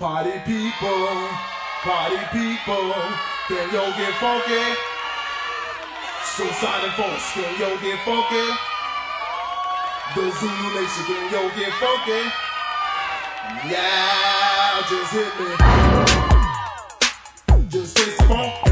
Party people, party people, can yo get funky? Suicide folks, can yo get funky? The Zulu Nation, can yo get funky? Yeah, just hit me. Just hit funk.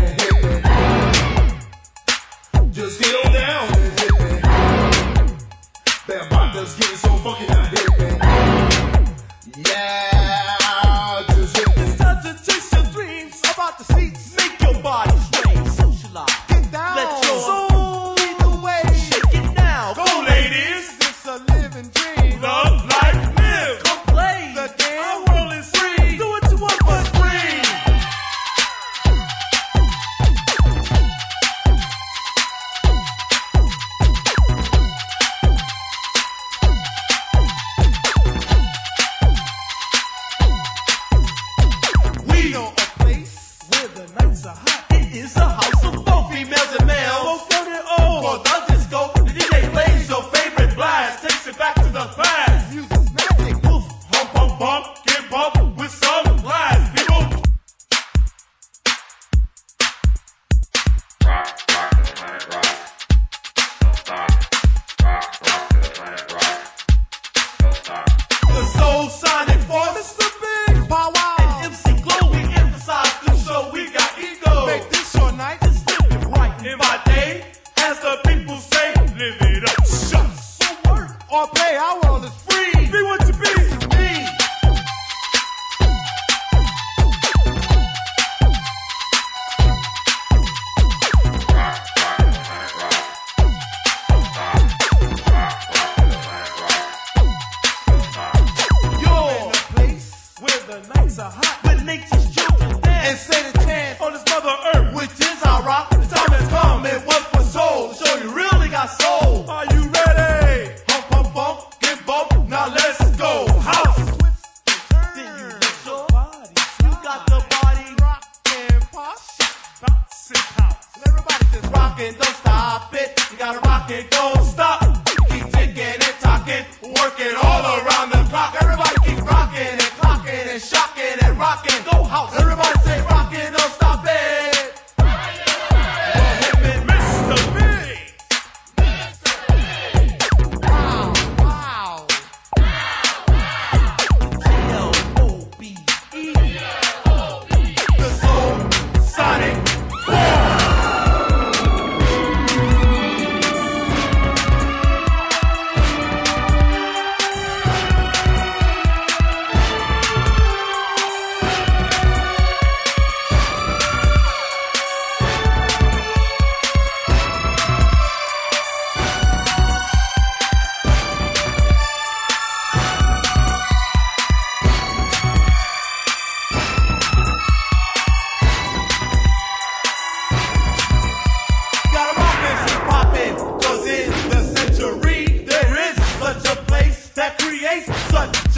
or pay. Our world is free. Be what you be.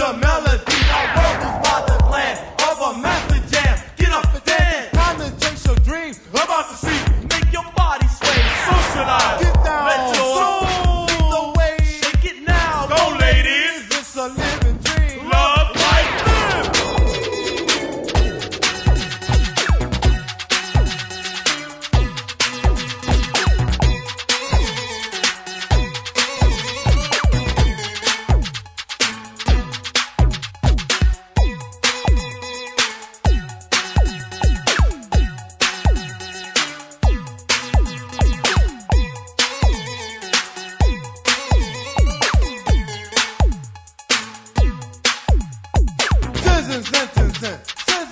the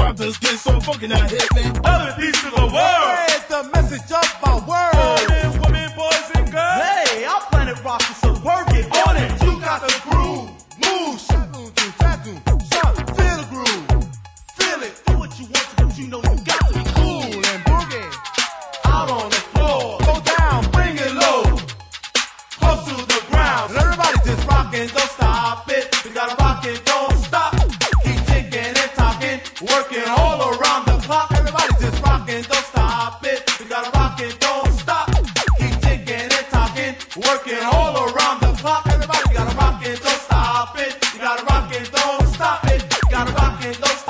prompters get so fucking out here, man. Other piece of the world. It's the message of my world. Men, women, boys, and girls. Hey, our planet rock So work it on it. You got the groove. Working all around the clock. Everybody just rocking, don't stop it. You gotta rock it, don't stop. Keep ticking and talking. Working all around the clock. Everybody gotta rock it, don't stop it. You gotta rock it, don't stop it. Gotta rock it, don't.